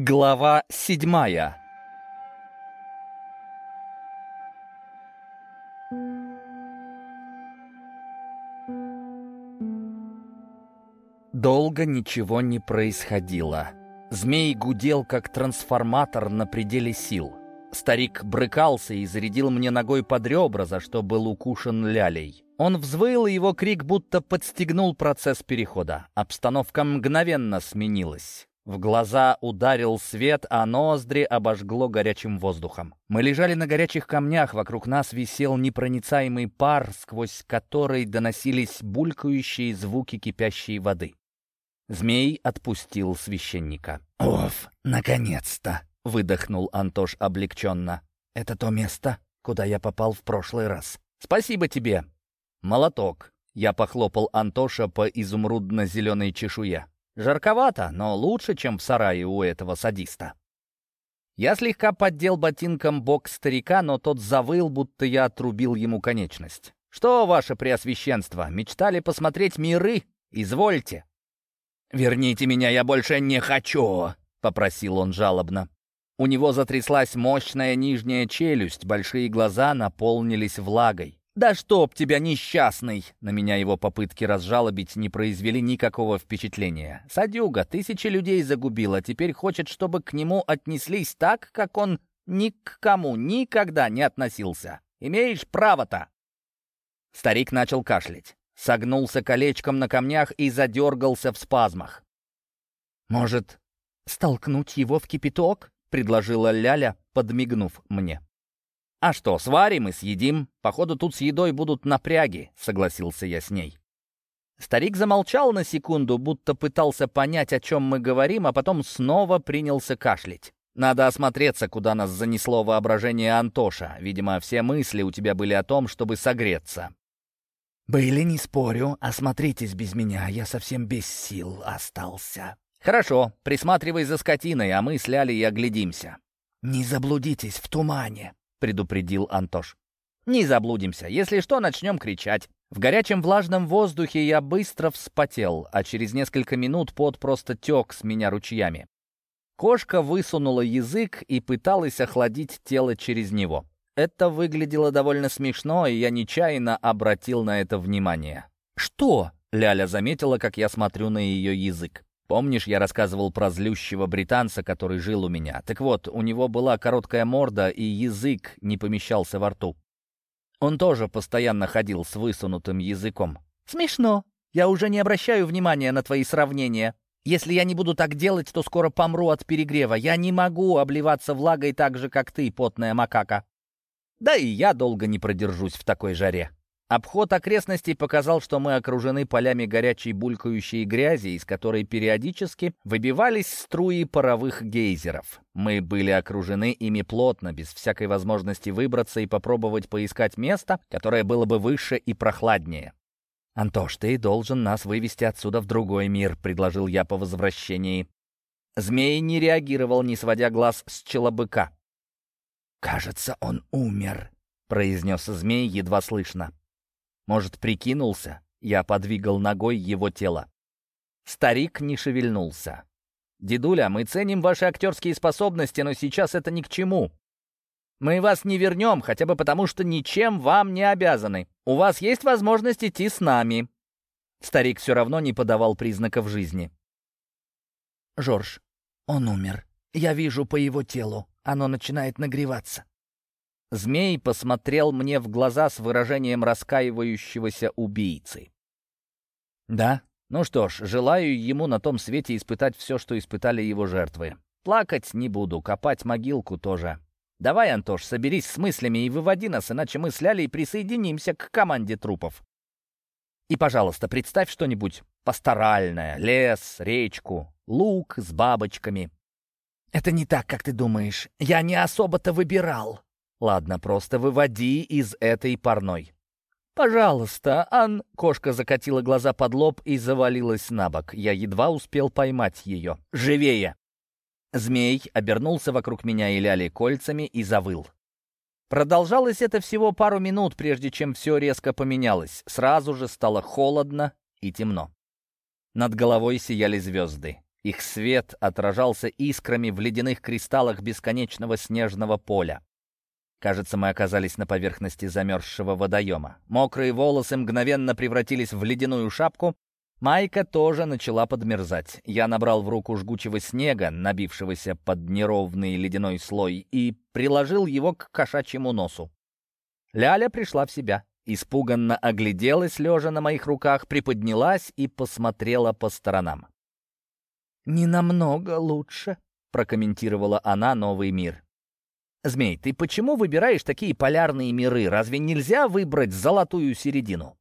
Глава седьмая Долго ничего не происходило. Змей гудел, как трансформатор на пределе сил. Старик брыкался и зарядил мне ногой под ребра, за что был укушен лялей. Он взвыл, и его крик будто подстегнул процесс перехода. Обстановка мгновенно сменилась. В глаза ударил свет, а ноздри обожгло горячим воздухом. Мы лежали на горячих камнях, вокруг нас висел непроницаемый пар, сквозь который доносились булькающие звуки кипящей воды. Змей отпустил священника. «Оф, наконец-то!» — выдохнул Антош облегченно. «Это то место, куда я попал в прошлый раз. Спасибо тебе!» «Молоток!» — я похлопал Антоша по изумрудно-зеленой чешуе. «Жарковато, но лучше, чем в сарае у этого садиста». Я слегка поддел ботинком бок старика, но тот завыл, будто я отрубил ему конечность. «Что, ваше преосвященство, мечтали посмотреть миры? Извольте!» «Верните меня, я больше не хочу!» — попросил он жалобно. У него затряслась мощная нижняя челюсть, большие глаза наполнились влагой. «Да чтоб тебя, несчастный!» На меня его попытки разжалобить не произвели никакого впечатления. «Садюга, тысячи людей загубила, теперь хочет, чтобы к нему отнеслись так, как он ни к кому никогда не относился. Имеешь право-то!» Старик начал кашлять согнулся колечком на камнях и задергался в спазмах. «Может, столкнуть его в кипяток?» — предложила Ляля, подмигнув мне. «А что, сварим и съедим? Походу, тут с едой будут напряги», — согласился я с ней. Старик замолчал на секунду, будто пытался понять, о чем мы говорим, а потом снова принялся кашлять. «Надо осмотреться, куда нас занесло воображение Антоша. Видимо, все мысли у тебя были о том, чтобы согреться. «Были, не спорю. Осмотритесь без меня, я совсем без сил остался». «Хорошо, присматривай за скотиной, а мы с Лялей оглядимся». «Не заблудитесь в тумане», — предупредил Антош. «Не заблудимся. Если что, начнем кричать». В горячем влажном воздухе я быстро вспотел, а через несколько минут пот просто тек с меня ручьями. Кошка высунула язык и пыталась охладить тело через него. Это выглядело довольно смешно, и я нечаянно обратил на это внимание. «Что?» — Ляля заметила, как я смотрю на ее язык. Помнишь, я рассказывал про злющего британца, который жил у меня? Так вот, у него была короткая морда, и язык не помещался во рту. Он тоже постоянно ходил с высунутым языком. «Смешно. Я уже не обращаю внимания на твои сравнения. Если я не буду так делать, то скоро помру от перегрева. Я не могу обливаться влагой так же, как ты, потная макака». Да и я долго не продержусь в такой жаре. Обход окрестностей показал, что мы окружены полями горячей булькающей грязи, из которой периодически выбивались струи паровых гейзеров. Мы были окружены ими плотно, без всякой возможности выбраться и попробовать поискать место, которое было бы выше и прохладнее. «Антош, ты должен нас вывести отсюда в другой мир», — предложил я по возвращении. Змей не реагировал, не сводя глаз с челобыка. «Кажется, он умер», — произнес змей едва слышно. «Может, прикинулся?» Я подвигал ногой его тело. Старик не шевельнулся. «Дедуля, мы ценим ваши актерские способности, но сейчас это ни к чему. Мы вас не вернем, хотя бы потому, что ничем вам не обязаны. У вас есть возможность идти с нами». Старик все равно не подавал признаков жизни. «Жорж, он умер. Я вижу по его телу. Оно начинает нагреваться. Змей посмотрел мне в глаза с выражением раскаивающегося убийцы. «Да? Ну что ж, желаю ему на том свете испытать все, что испытали его жертвы. Плакать не буду, копать могилку тоже. Давай, Антош, соберись с мыслями и выводи нас, иначе мы с Лялей присоединимся к команде трупов. И, пожалуйста, представь что-нибудь пасторальное. Лес, речку, лук с бабочками. «Это не так, как ты думаешь. Я не особо-то выбирал». «Ладно, просто выводи из этой парной». «Пожалуйста, Ан...» Кошка закатила глаза под лоб и завалилась на бок. Я едва успел поймать ее. «Живее!» Змей обернулся вокруг меня и ляли кольцами и завыл. Продолжалось это всего пару минут, прежде чем все резко поменялось. Сразу же стало холодно и темно. Над головой сияли звезды. Их свет отражался искрами в ледяных кристаллах бесконечного снежного поля. Кажется, мы оказались на поверхности замерзшего водоема. Мокрые волосы мгновенно превратились в ледяную шапку. Майка тоже начала подмерзать. Я набрал в руку жгучего снега, набившегося под неровный ледяной слой, и приложил его к кошачьему носу. Ляля пришла в себя. Испуганно огляделась, лежа на моих руках, приподнялась и посмотрела по сторонам. «Не намного лучше», — прокомментировала она новый мир. «Змей, ты почему выбираешь такие полярные миры? Разве нельзя выбрать золотую середину?»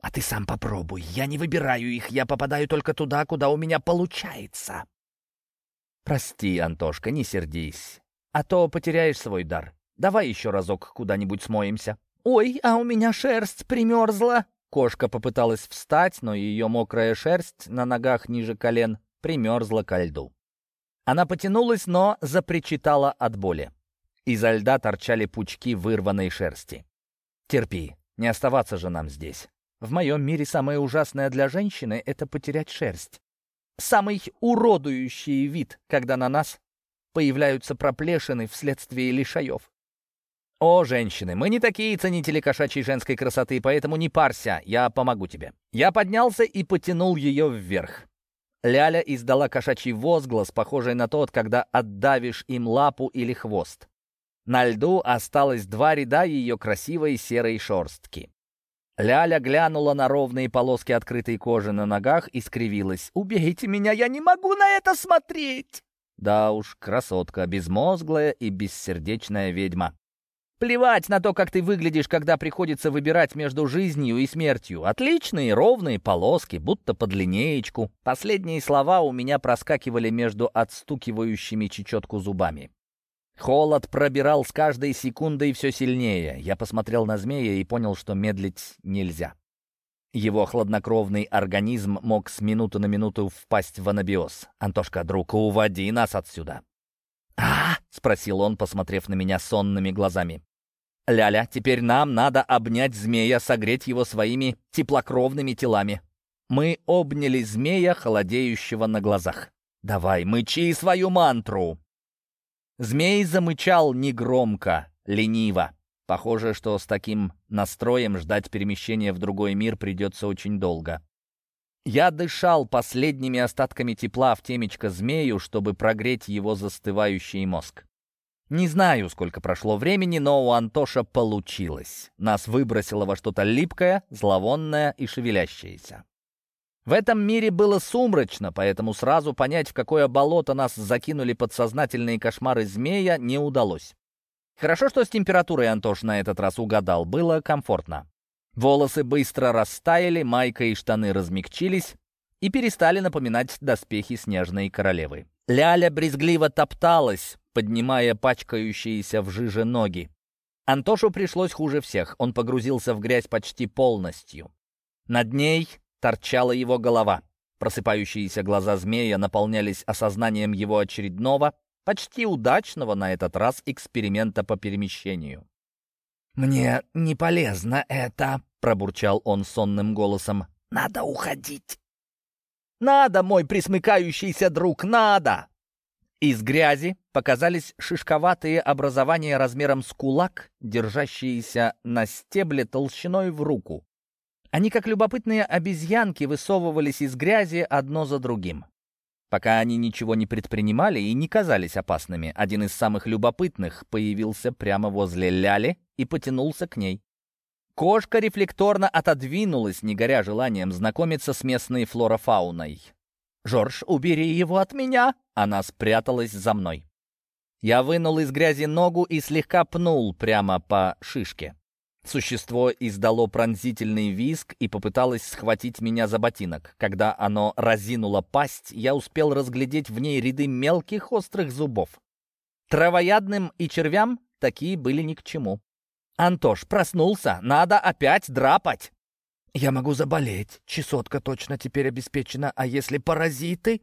«А ты сам попробуй. Я не выбираю их, я попадаю только туда, куда у меня получается». «Прости, Антошка, не сердись. А то потеряешь свой дар. Давай еще разок куда-нибудь смоемся». «Ой, а у меня шерсть примерзла!» Кошка попыталась встать, но ее мокрая шерсть на ногах ниже колен примерзла ко льду. Она потянулась, но запричитала от боли. Изо льда торчали пучки вырванной шерсти. «Терпи, не оставаться же нам здесь. В моем мире самое ужасное для женщины — это потерять шерсть. Самый уродующий вид, когда на нас появляются проплешины вследствие лишаев. «О, женщины, мы не такие ценители кошачьей женской красоты, поэтому не парься, я помогу тебе». Я поднялся и потянул ее вверх. Ляля издала кошачий возглас, похожий на тот, когда отдавишь им лапу или хвост. На льду осталось два ряда ее красивой серой шорстки. Ляля глянула на ровные полоски открытой кожи на ногах и скривилась. «Убейте меня, я не могу на это смотреть!» Да уж, красотка, безмозглая и бессердечная ведьма. Плевать на то, как ты выглядишь, когда приходится выбирать между жизнью и смертью. Отличные ровные полоски, будто под линеечку. Последние слова у меня проскакивали между отстукивающими чечетку зубами. Холод пробирал с каждой секундой все сильнее. Я посмотрел на змея и понял, что медлить нельзя. Его хладнокровный организм мог с минуты на минуту впасть в анабиоз. «Антошка, друг, уводи нас отсюда!» «А?» — спросил он, посмотрев на меня сонными глазами. «Ляля, теперь нам надо обнять змея, согреть его своими теплокровными телами». Мы обняли змея, холодеющего на глазах. «Давай, мычи свою мантру!» Змей замычал негромко, лениво. Похоже, что с таким настроем ждать перемещения в другой мир придется очень долго. Я дышал последними остатками тепла в темечко змею, чтобы прогреть его застывающий мозг. Не знаю, сколько прошло времени, но у Антоша получилось. Нас выбросило во что-то липкое, зловонное и шевелящееся. В этом мире было сумрачно, поэтому сразу понять, в какое болото нас закинули подсознательные кошмары змея, не удалось. Хорошо, что с температурой Антош на этот раз угадал, было комфортно. Волосы быстро растаяли, майка и штаны размягчились и перестали напоминать доспехи снежной королевы. Ляля брезгливо топталась, поднимая пачкающиеся в жиже ноги. Антошу пришлось хуже всех, он погрузился в грязь почти полностью. Над ней торчала его голова. Просыпающиеся глаза змея наполнялись осознанием его очередного, почти удачного на этот раз эксперимента по перемещению. «Мне не полезно это», — пробурчал он сонным голосом. «Надо уходить». «Надо, мой присмыкающийся друг, надо!» Из грязи показались шишковатые образования размером с кулак, держащиеся на стебле толщиной в руку. Они, как любопытные обезьянки, высовывались из грязи одно за другим. Пока они ничего не предпринимали и не казались опасными, один из самых любопытных появился прямо возле Ляли и потянулся к ней. Кошка рефлекторно отодвинулась, не горя желанием знакомиться с местной флорофауной. «Жорж, убери его от меня!» Она спряталась за мной. Я вынул из грязи ногу и слегка пнул прямо по шишке. Существо издало пронзительный визг и попыталось схватить меня за ботинок. Когда оно разинуло пасть, я успел разглядеть в ней ряды мелких острых зубов. Травоядным и червям такие были ни к чему. «Антош, проснулся! Надо опять драпать!» «Я могу заболеть. Чесотка точно теперь обеспечена. А если паразиты?»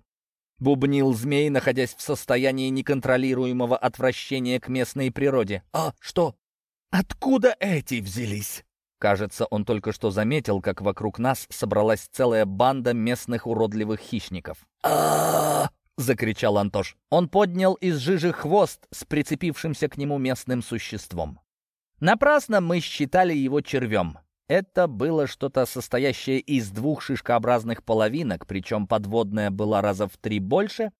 Бубнил змей, находясь в состоянии неконтролируемого отвращения к местной природе. «А что?» «Откуда эти взялись?» Кажется, он только что заметил, как вокруг нас собралась целая банда местных уродливых хищников. а закричал Антош. Он поднял из жижи хвост с прицепившимся к нему местным существом. Напрасно мы считали его червем. Это было что-то состоящее из двух шишкообразных половинок, причем подводная была раза в три больше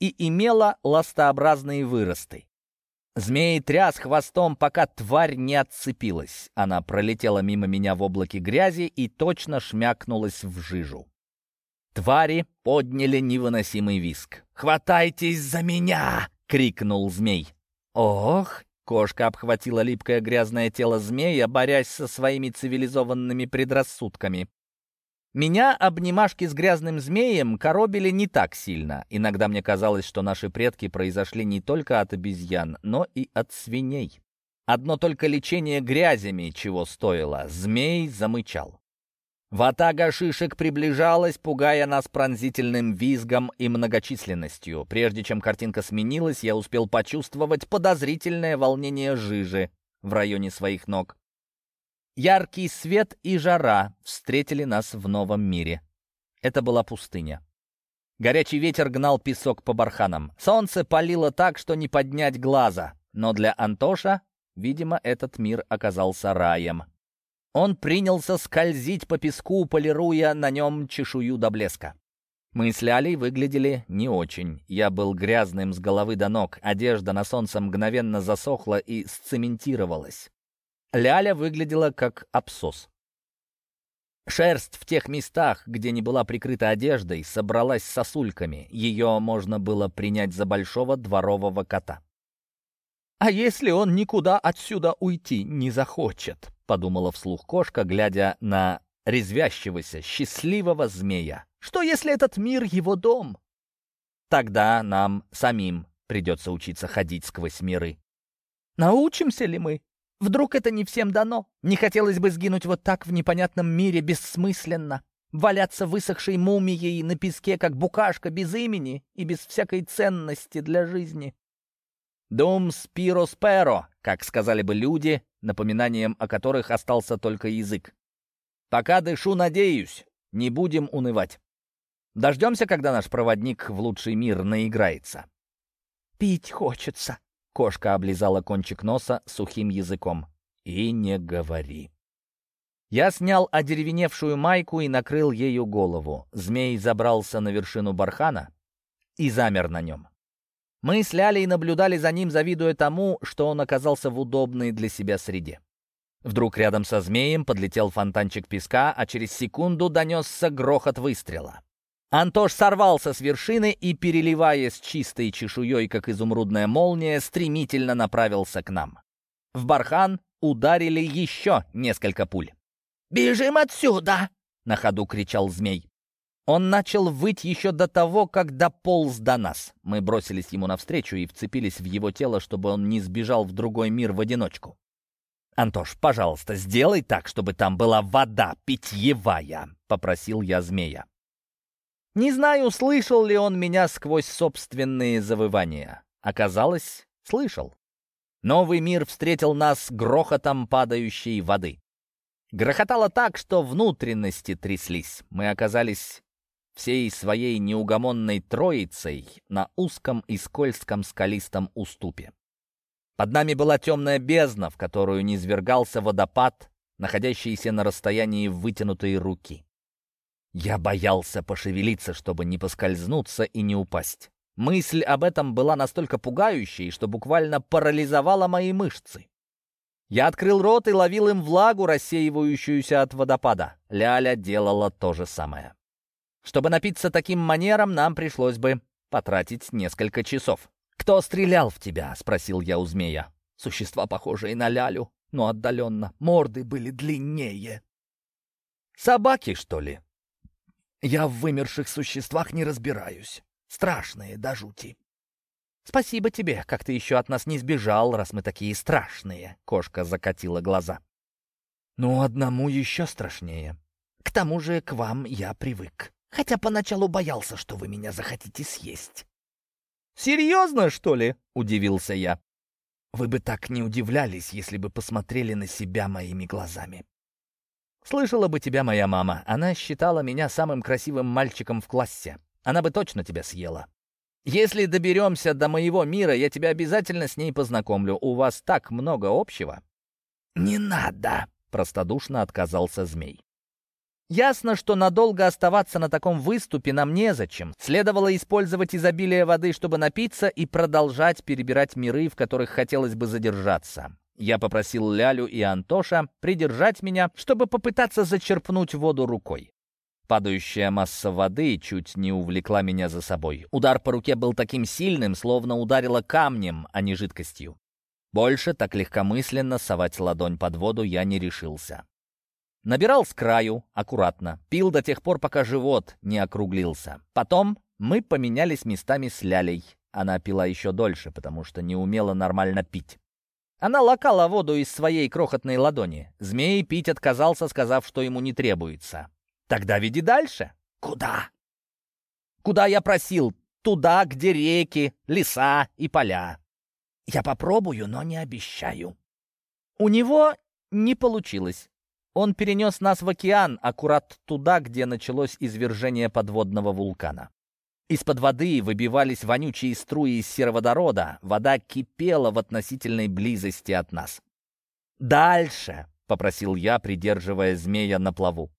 и имела ластообразные выросты. Змей тряс хвостом, пока тварь не отцепилась. Она пролетела мимо меня в облаке грязи и точно шмякнулась в жижу. Твари подняли невыносимый виск. «Хватайтесь за меня!» — крикнул змей. «Ох!» — кошка обхватила липкое грязное тело змея, борясь со своими цивилизованными предрассудками. Меня обнимашки с грязным змеем коробили не так сильно. Иногда мне казалось, что наши предки произошли не только от обезьян, но и от свиней. Одно только лечение грязями чего стоило. Змей замычал. Ватага шишек приближалась, пугая нас пронзительным визгом и многочисленностью. Прежде чем картинка сменилась, я успел почувствовать подозрительное волнение жижи в районе своих ног. Яркий свет и жара встретили нас в новом мире. Это была пустыня. Горячий ветер гнал песок по барханам. Солнце палило так, что не поднять глаза. Но для Антоша, видимо, этот мир оказался раем. Он принялся скользить по песку, полируя на нем чешую до блеска. Мы с Лялей выглядели не очень. Я был грязным с головы до ног, одежда на солнце мгновенно засохла и сцементировалась. Ляля выглядела как абсос. Шерсть в тех местах, где не была прикрыта одеждой, собралась сосульками. Ее можно было принять за большого дворового кота. «А если он никуда отсюда уйти не захочет?» — подумала вслух кошка, глядя на резвящегося, счастливого змея. «Что, если этот мир его дом?» «Тогда нам самим придется учиться ходить сквозь миры». «Научимся ли мы?» Вдруг это не всем дано? Не хотелось бы сгинуть вот так в непонятном мире бессмысленно, валяться высохшей мумией на песке, как букашка, без имени и без всякой ценности для жизни. «Дум спиро сперо», как сказали бы люди, напоминанием о которых остался только язык. «Пока дышу, надеюсь, не будем унывать. Дождемся, когда наш проводник в лучший мир наиграется». «Пить хочется», Кошка облизала кончик носа сухим языком. «И не говори». Я снял одеревеневшую майку и накрыл ею голову. Змей забрался на вершину бархана и замер на нем. Мы с Лялей наблюдали за ним, завидуя тому, что он оказался в удобной для себя среде. Вдруг рядом со змеем подлетел фонтанчик песка, а через секунду донесся грохот выстрела. Антош сорвался с вершины и, переливаясь чистой чешуей, как изумрудная молния, стремительно направился к нам. В бархан ударили еще несколько пуль. «Бежим отсюда!» — на ходу кричал змей. Он начал выть еще до того, как дополз до нас. Мы бросились ему навстречу и вцепились в его тело, чтобы он не сбежал в другой мир в одиночку. «Антош, пожалуйста, сделай так, чтобы там была вода питьевая», — попросил я змея. Не знаю, слышал ли он меня сквозь собственные завывания. Оказалось, слышал. Новый мир встретил нас грохотом падающей воды. Грохотало так, что внутренности тряслись. Мы оказались всей своей неугомонной троицей на узком и скользком скалистом уступе. Под нами была темная бездна, в которую низвергался водопад, находящийся на расстоянии вытянутой руки. Я боялся пошевелиться, чтобы не поскользнуться и не упасть. Мысль об этом была настолько пугающей, что буквально парализовала мои мышцы. Я открыл рот и ловил им влагу, рассеивающуюся от водопада. Ляля делала то же самое. Чтобы напиться таким манером, нам пришлось бы потратить несколько часов. «Кто стрелял в тебя?» — спросил я у змея. Существа, похожие на Лялю, но отдаленно. Морды были длиннее. «Собаки, что ли?» Я в вымерших существах не разбираюсь. Страшные до жути. «Спасибо тебе, как ты еще от нас не сбежал, раз мы такие страшные», — кошка закатила глаза. «Ну, одному еще страшнее. К тому же к вам я привык, хотя поначалу боялся, что вы меня захотите съесть». «Серьезно, что ли?» — удивился я. «Вы бы так не удивлялись, если бы посмотрели на себя моими глазами. Слышала бы тебя моя мама. Она считала меня самым красивым мальчиком в классе. Она бы точно тебя съела. Если доберемся до моего мира, я тебя обязательно с ней познакомлю. У вас так много общего». «Не надо!» — простодушно отказался змей. Ясно, что надолго оставаться на таком выступе нам незачем. Следовало использовать изобилие воды, чтобы напиться и продолжать перебирать миры, в которых хотелось бы задержаться. Я попросил Лялю и Антоша придержать меня, чтобы попытаться зачерпнуть воду рукой. Падающая масса воды чуть не увлекла меня за собой. Удар по руке был таким сильным, словно ударило камнем, а не жидкостью. Больше так легкомысленно совать ладонь под воду я не решился. Набирал с краю, аккуратно. Пил до тех пор, пока живот не округлился. Потом мы поменялись местами с Лялей. Она пила еще дольше, потому что не умела нормально пить. Она лакала воду из своей крохотной ладони. Змей пить отказался, сказав, что ему не требуется. «Тогда веди дальше». «Куда?» «Куда я просил? Туда, где реки, леса и поля». «Я попробую, но не обещаю». У него не получилось. Он перенес нас в океан, аккурат туда, где началось извержение подводного вулкана. Из-под воды выбивались вонючие струи сероводорода, вода кипела в относительной близости от нас. «Дальше!» — попросил я, придерживая змея на плаву.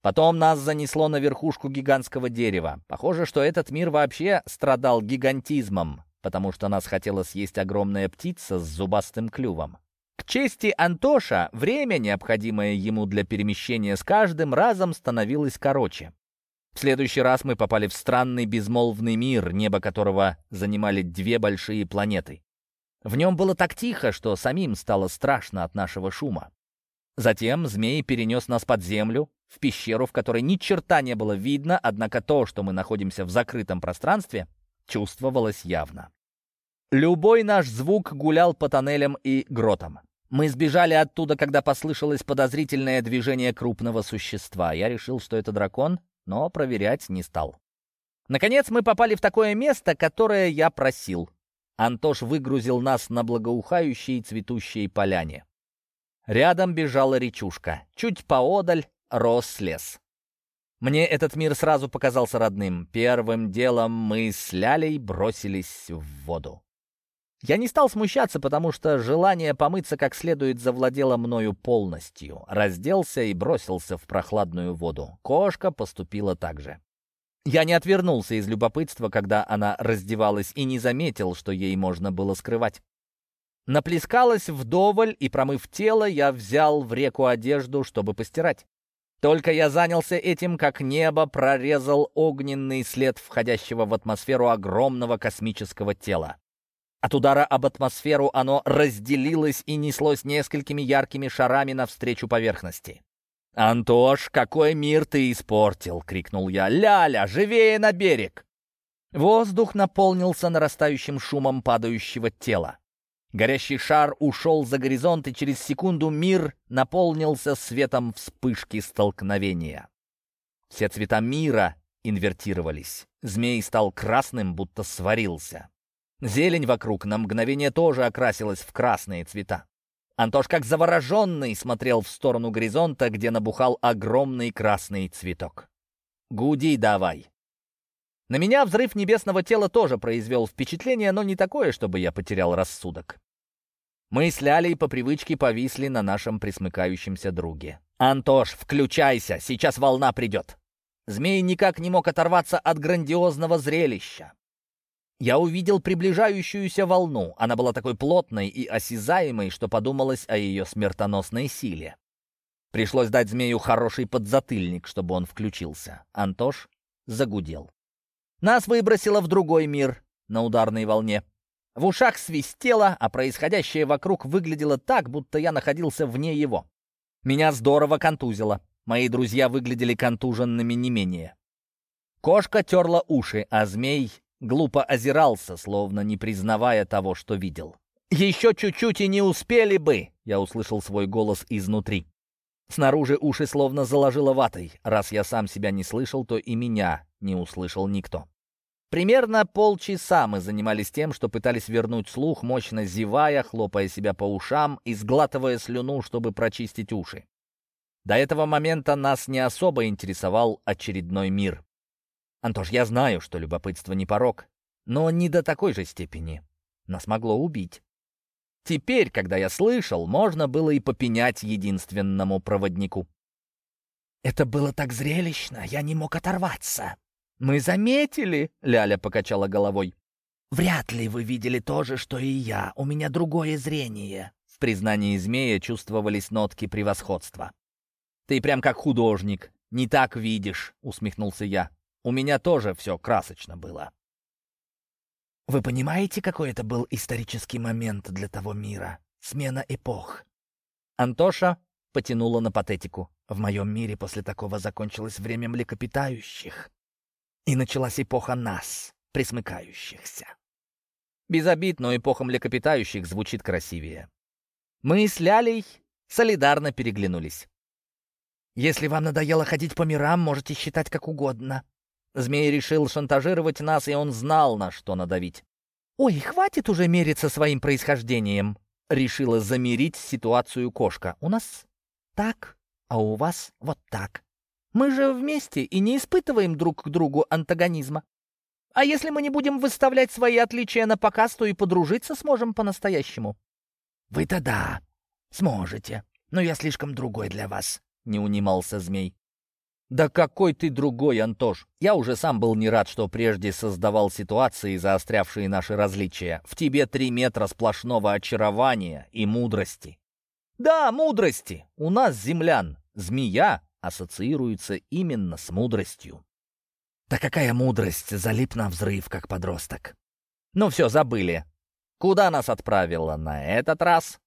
Потом нас занесло на верхушку гигантского дерева. Похоже, что этот мир вообще страдал гигантизмом, потому что нас хотела съесть огромная птица с зубастым клювом. К чести Антоша, время, необходимое ему для перемещения с каждым разом, становилось короче. В следующий раз мы попали в странный безмолвный мир, небо которого занимали две большие планеты. В нем было так тихо, что самим стало страшно от нашего шума. Затем змей перенес нас под землю, в пещеру, в которой ни черта не было видно, однако то, что мы находимся в закрытом пространстве, чувствовалось явно. Любой наш звук гулял по тоннелям и гротам. Мы сбежали оттуда, когда послышалось подозрительное движение крупного существа. Я решил, что это дракон, но проверять не стал. Наконец мы попали в такое место, которое я просил. Антош выгрузил нас на благоухающей цветущей поляне. Рядом бежала речушка. Чуть поодаль рос лес. Мне этот мир сразу показался родным. Первым делом мы с Лялей бросились в воду. Я не стал смущаться, потому что желание помыться как следует завладело мною полностью. Разделся и бросился в прохладную воду. Кошка поступила так же. Я не отвернулся из любопытства, когда она раздевалась, и не заметил, что ей можно было скрывать. Наплескалась вдоволь, и, промыв тело, я взял в реку одежду, чтобы постирать. Только я занялся этим, как небо прорезал огненный след входящего в атмосферу огромного космического тела. От удара об атмосферу оно разделилось и неслось несколькими яркими шарами навстречу поверхности. «Антош, какой мир ты испортил!» — крикнул я. «Ляля, живее на берег!» Воздух наполнился нарастающим шумом падающего тела. Горящий шар ушел за горизонт, и через секунду мир наполнился светом вспышки столкновения. Все цвета мира инвертировались. Змей стал красным, будто сварился. Зелень вокруг на мгновение тоже окрасилась в красные цвета. Антош, как завороженный, смотрел в сторону горизонта, где набухал огромный красный цветок. «Гуди давай!» На меня взрыв небесного тела тоже произвел впечатление, но не такое, чтобы я потерял рассудок. Мы с Лялей по привычке повисли на нашем присмыкающемся друге. «Антош, включайся, сейчас волна придет!» Змей никак не мог оторваться от грандиозного зрелища. Я увидел приближающуюся волну. Она была такой плотной и осязаемой, что подумалось о ее смертоносной силе. Пришлось дать змею хороший подзатыльник, чтобы он включился. Антош загудел. Нас выбросило в другой мир на ударной волне. В ушах свистело, а происходящее вокруг выглядело так, будто я находился вне его. Меня здорово контузило. Мои друзья выглядели контуженными не менее. Кошка терла уши, а змей глупо озирался, словно не признавая того, что видел. «Еще чуть-чуть и не успели бы!» — я услышал свой голос изнутри. Снаружи уши словно заложило ватой. Раз я сам себя не слышал, то и меня не услышал никто. Примерно полчаса мы занимались тем, что пытались вернуть слух, мощно зевая, хлопая себя по ушам и сглатывая слюну, чтобы прочистить уши. До этого момента нас не особо интересовал очередной мир. Антош, я знаю, что любопытство не порог, но не до такой же степени. Нас могло убить. Теперь, когда я слышал, можно было и попенять единственному проводнику. «Это было так зрелищно, я не мог оторваться». «Мы заметили», — Ляля покачала головой. «Вряд ли вы видели то же, что и я. У меня другое зрение». В признании змея чувствовались нотки превосходства. «Ты прям как художник. Не так видишь», — усмехнулся я. «У меня тоже все красочно было». Вы понимаете, какой это был исторический момент для того мира? Смена эпох. Антоша потянула на патетику. В моем мире после такого закончилось время млекопитающих. И началась эпоха нас, присмыкающихся. Без обид, но эпоха млекопитающих звучит красивее. Мы с Лялей солидарно переглянулись. «Если вам надоело ходить по мирам, можете считать как угодно», Змей решил шантажировать нас, и он знал, на что надавить. «Ой, хватит уже мериться своим происхождением!» Решила замирить ситуацию кошка. «У нас так, а у вас вот так. Мы же вместе и не испытываем друг к другу антагонизма. А если мы не будем выставлять свои отличия на показ, то и подружиться сможем по-настоящему». «Вы-то да, сможете, но я слишком другой для вас», — не унимался змей. «Да какой ты другой, Антош! Я уже сам был не рад, что прежде создавал ситуации, заострявшие наши различия. В тебе три метра сплошного очарования и мудрости». «Да, мудрости! У нас, землян, змея ассоциируется именно с мудростью». «Да какая мудрость! Залип на взрыв, как подросток!» «Ну все, забыли. Куда нас отправило на этот раз?»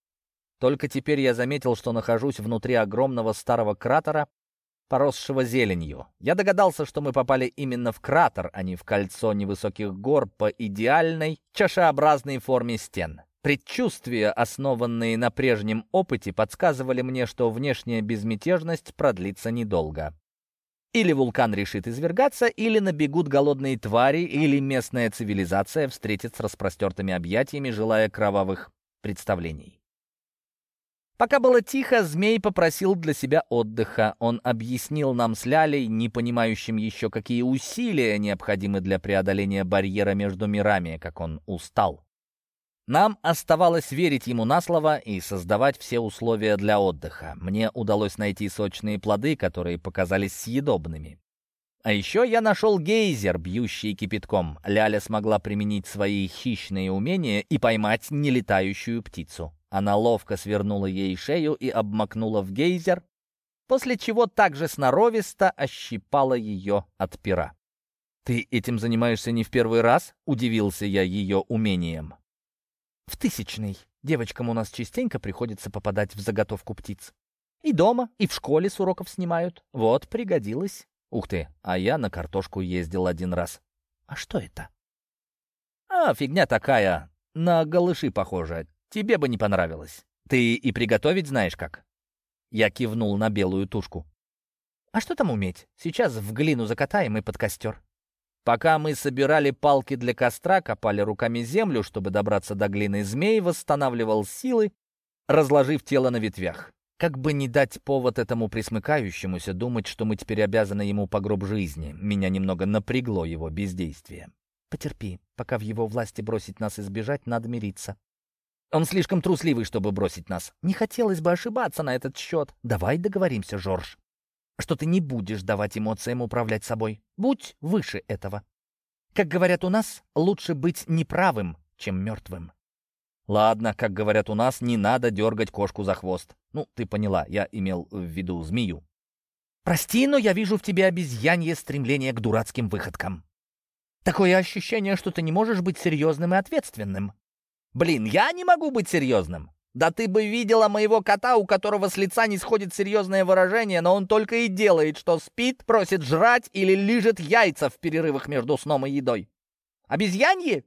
Только теперь я заметил, что нахожусь внутри огромного старого кратера, поросшего зеленью. Я догадался, что мы попали именно в кратер, а не в кольцо невысоких гор по идеальной чашеобразной форме стен. Предчувствия, основанные на прежнем опыте, подсказывали мне, что внешняя безмятежность продлится недолго. Или вулкан решит извергаться, или набегут голодные твари, или местная цивилизация встретит с распростертыми объятиями, желая кровавых представлений. Пока было тихо, змей попросил для себя отдыха. Он объяснил нам с Лялей, не понимающим еще, какие усилия необходимы для преодоления барьера между мирами, как он устал. Нам оставалось верить ему на слово и создавать все условия для отдыха. Мне удалось найти сочные плоды, которые показались съедобными. А еще я нашел гейзер, бьющий кипятком. Ляля смогла применить свои хищные умения и поймать нелетающую птицу. Она ловко свернула ей шею и обмакнула в гейзер, после чего также сноровисто ощипала ее от пера. «Ты этим занимаешься не в первый раз?» — удивился я ее умением. «В тысячный. Девочкам у нас частенько приходится попадать в заготовку птиц. И дома, и в школе с уроков снимают. Вот, пригодилось». «Ух ты, а я на картошку ездил один раз». «А что это?» «А, фигня такая. На голыши похожа. Тебе бы не понравилось. Ты и приготовить знаешь как?» Я кивнул на белую тушку. «А что там уметь? Сейчас в глину закатаем и под костер». Пока мы собирали палки для костра, копали руками землю, чтобы добраться до глины, змей восстанавливал силы, разложив тело на ветвях. Как бы не дать повод этому присмыкающемуся думать, что мы теперь обязаны ему по гроб жизни. Меня немного напрягло его бездействие. «Потерпи. Пока в его власти бросить нас и сбежать, надо мириться. Он слишком трусливый, чтобы бросить нас. Не хотелось бы ошибаться на этот счет. Давай договоримся, Жорж, что ты не будешь давать эмоциям управлять собой. Будь выше этого. Как говорят у нас, лучше быть неправым, чем мертвым. Ладно, как говорят у нас, не надо дергать кошку за хвост. Ну, ты поняла, я имел в виду змею. Прости, но я вижу в тебе обезьянье стремление к дурацким выходкам. Такое ощущение, что ты не можешь быть серьезным и ответственным. Блин, я не могу быть серьезным. Да ты бы видела моего кота, у которого с лица не сходит серьезное выражение, но он только и делает, что спит, просит жрать или лижет яйца в перерывах между сном и едой. Обезьянье?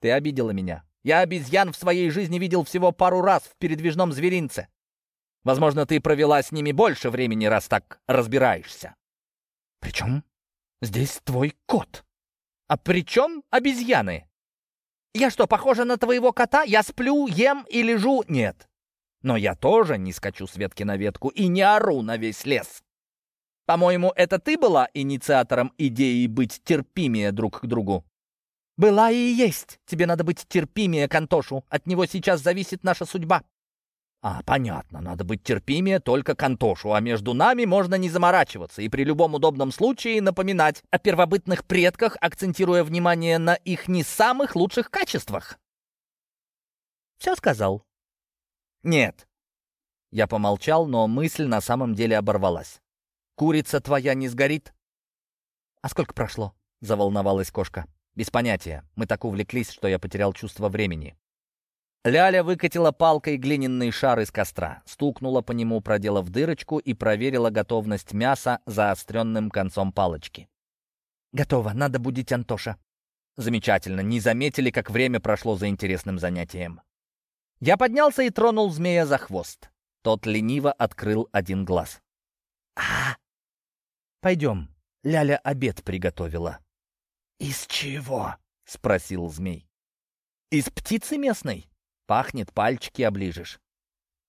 Ты обидела меня. Я обезьян в своей жизни видел всего пару раз в передвижном зверинце. Возможно, ты провела с ними больше времени, раз так разбираешься. Причем здесь твой кот? А при чем обезьяны? Я что, похожа на твоего кота? Я сплю, ем и лежу? Нет. Но я тоже не скачу с ветки на ветку и не ору на весь лес. По-моему, это ты была инициатором идеи быть терпимее друг к другу? «Была и есть. Тебе надо быть терпимее к Антошу. От него сейчас зависит наша судьба». «А, понятно. Надо быть терпимее только к Антошу, а между нами можно не заморачиваться и при любом удобном случае напоминать о первобытных предках, акцентируя внимание на их не самых лучших качествах». «Все сказал?» «Нет». Я помолчал, но мысль на самом деле оборвалась. «Курица твоя не сгорит?» «А сколько прошло?» — заволновалась кошка. Без понятия. Мы так увлеклись, что я потерял чувство времени. Ляля выкатила палкой глиняный шар из костра, стукнула по нему, проделав дырочку и проверила готовность мяса заостренным концом палочки. «Готово, надо будить Антоша». Замечательно, не заметили, как время прошло за интересным занятием. Я поднялся и тронул змея за хвост. Тот лениво открыл один глаз. а Пойдем, Ляля обед приготовила. «Из чего?» — спросил змей. «Из птицы местной. Пахнет, пальчики оближешь».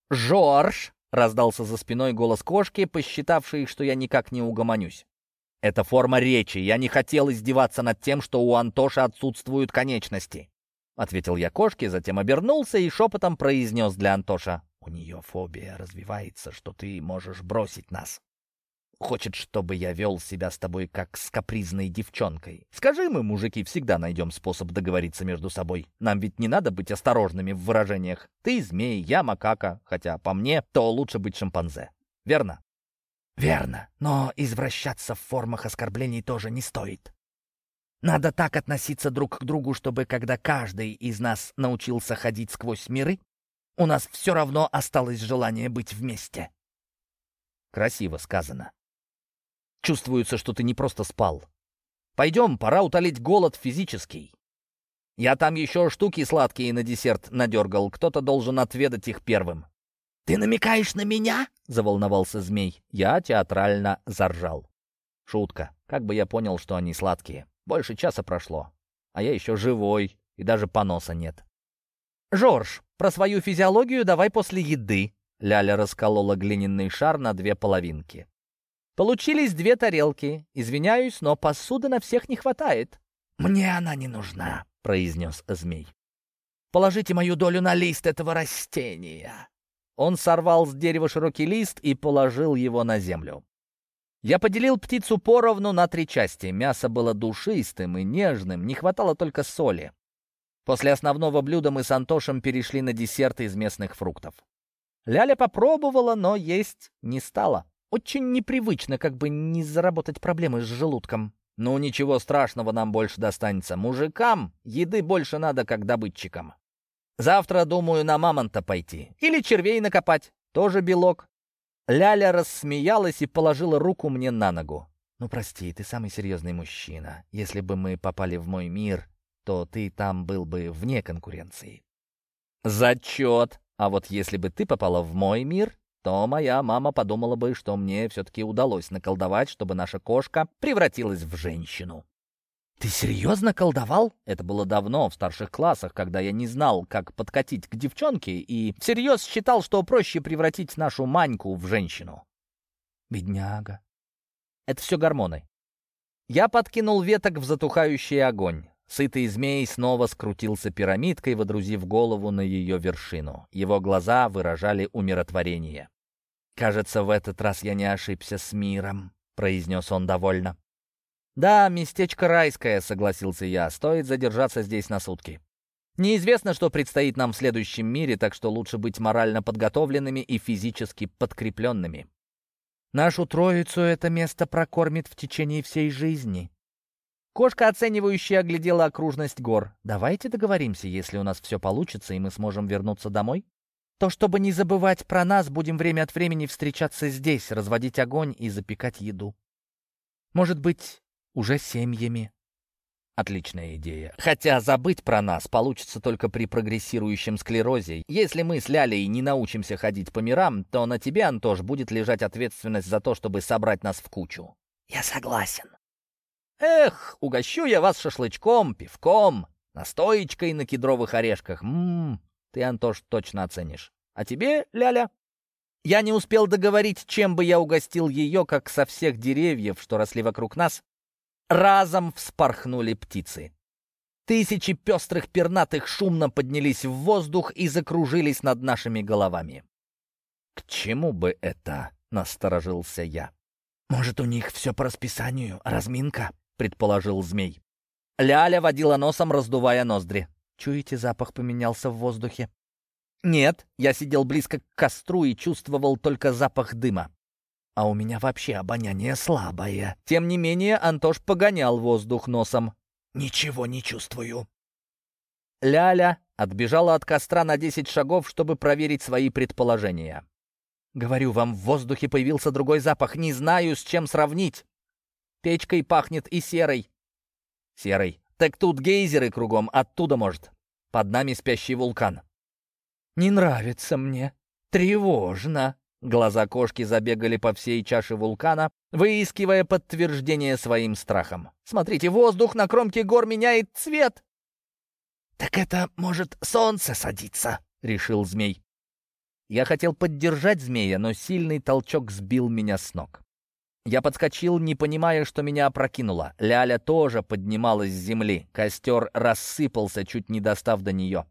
«Жорж!» — раздался за спиной голос кошки, посчитавшей, что я никак не угомонюсь. «Это форма речи. Я не хотел издеваться над тем, что у Антоши отсутствуют конечности». Ответил я кошке, затем обернулся и шепотом произнес для Антоша. «У нее фобия развивается, что ты можешь бросить нас». Хочет, чтобы я вел себя с тобой как с капризной девчонкой. Скажи, мы, мужики, всегда найдем способ договориться между собой. Нам ведь не надо быть осторожными в выражениях. Ты змей, я макака, хотя по мне, то лучше быть шимпанзе. Верно? Верно, но извращаться в формах оскорблений тоже не стоит. Надо так относиться друг к другу, чтобы когда каждый из нас научился ходить сквозь миры, у нас все равно осталось желание быть вместе. Красиво сказано. Чувствуется, что ты не просто спал. Пойдем, пора утолить голод физический. Я там еще штуки сладкие на десерт надергал. Кто-то должен отведать их первым. «Ты намекаешь на меня?» — заволновался змей. Я театрально заржал. Шутка. Как бы я понял, что они сладкие. Больше часа прошло. А я еще живой, и даже поноса нет. «Жорж, про свою физиологию давай после еды». Ляля расколола глиняный шар на две половинки. Получились две тарелки. Извиняюсь, но посуды на всех не хватает. «Мне она не нужна», — произнес змей. «Положите мою долю на лист этого растения». Он сорвал с дерева широкий лист и положил его на землю. Я поделил птицу поровну на три части. Мясо было душистым и нежным, не хватало только соли. После основного блюда мы с Антошем перешли на десерт из местных фруктов. Ляля попробовала, но есть не стала. Очень непривычно как бы не заработать проблемы с желудком. Ну, ничего страшного нам больше достанется. Мужикам еды больше надо, как добытчикам. Завтра, думаю, на мамонта пойти. Или червей накопать. Тоже белок. Ляля рассмеялась и положила руку мне на ногу. «Ну, прости, ты самый серьезный мужчина. Если бы мы попали в мой мир, то ты там был бы вне конкуренции». «Зачет! А вот если бы ты попала в мой мир, то моя мама подумала бы, что мне все-таки удалось наколдовать, чтобы наша кошка превратилась в женщину. «Ты серьезно колдовал?» Это было давно, в старших классах, когда я не знал, как подкатить к девчонке, и всерьез считал, что проще превратить нашу Маньку в женщину. Бедняга. Это все гормоны. Я подкинул веток в затухающий огонь. Сытый змей снова скрутился пирамидкой, водрузив голову на ее вершину. Его глаза выражали умиротворение. «Кажется, в этот раз я не ошибся с миром», — произнес он довольно. «Да, местечко райское», — согласился я. «Стоит задержаться здесь на сутки. Неизвестно, что предстоит нам в следующем мире, так что лучше быть морально подготовленными и физически подкрепленными». «Нашу троицу это место прокормит в течение всей жизни». Кошка, оценивающая, оглядела окружность гор. «Давайте договоримся, если у нас все получится, и мы сможем вернуться домой?» то чтобы не забывать про нас, будем время от времени встречаться здесь, разводить огонь и запекать еду. Может быть, уже семьями. Отличная идея. Хотя забыть про нас получится только при прогрессирующем склерозе. Если мы с Лялей не научимся ходить по мирам, то на тебе, Антош, будет лежать ответственность за то, чтобы собрать нас в кучу. Я согласен. Эх, угощу я вас шашлычком, пивком, настоечкой на кедровых орешках. Ммм, ты, Антош, точно оценишь. А тебе, Ляля?» Я не успел договорить, чем бы я угостил ее, как со всех деревьев, что росли вокруг нас, разом вспорхнули птицы. Тысячи пестрых пернатых шумно поднялись в воздух и закружились над нашими головами. «К чему бы это?» — насторожился я. «Может, у них все по расписанию, разминка?» — предположил змей. Ляля водила носом, раздувая ноздри. «Чуете, запах поменялся в воздухе?» «Нет, я сидел близко к костру и чувствовал только запах дыма. А у меня вообще обоняние слабое». Тем не менее, Антош погонял воздух носом. «Ничего не чувствую». Ляля отбежала от костра на десять шагов, чтобы проверить свои предположения. «Говорю вам, в воздухе появился другой запах. Не знаю, с чем сравнить. Печкой пахнет и серой». «Серой. Так тут гейзеры кругом, оттуда, может. Под нами спящий вулкан». «Не нравится мне. Тревожно». Глаза кошки забегали по всей чаше вулкана, выискивая подтверждение своим страхам. «Смотрите, воздух на кромке гор меняет цвет!» «Так это, может, солнце садится?» — решил змей. Я хотел поддержать змея, но сильный толчок сбил меня с ног. Я подскочил, не понимая, что меня опрокинуло. Ляля тоже поднималась с земли. Костер рассыпался, чуть не достав до нее.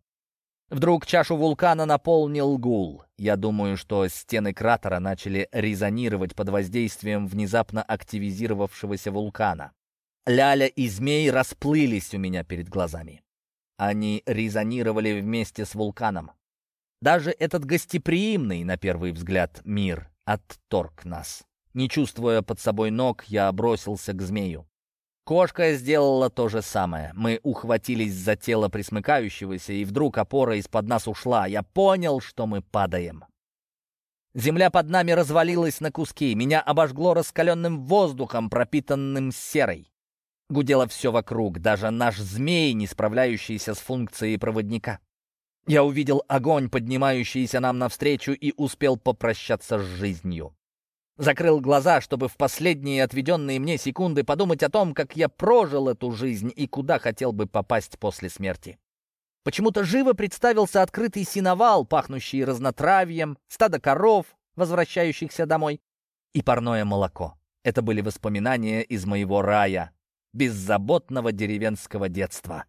Вдруг чашу вулкана наполнил гул. Я думаю, что стены кратера начали резонировать под воздействием внезапно активизировавшегося вулкана. Ляля и змей расплылись у меня перед глазами. Они резонировали вместе с вулканом. Даже этот гостеприимный, на первый взгляд, мир отторг нас. Не чувствуя под собой ног, я бросился к змею. Кошка сделала то же самое. Мы ухватились за тело присмыкающегося, и вдруг опора из-под нас ушла. Я понял, что мы падаем. Земля под нами развалилась на куски. Меня обожгло раскаленным воздухом, пропитанным серой. Гудело все вокруг, даже наш змей, не справляющийся с функцией проводника. Я увидел огонь, поднимающийся нам навстречу, и успел попрощаться с жизнью. Закрыл глаза, чтобы в последние отведенные мне секунды подумать о том, как я прожил эту жизнь и куда хотел бы попасть после смерти. Почему-то живо представился открытый синовал, пахнущий разнотравьем, стадо коров, возвращающихся домой, и парное молоко. Это были воспоминания из моего рая, беззаботного деревенского детства.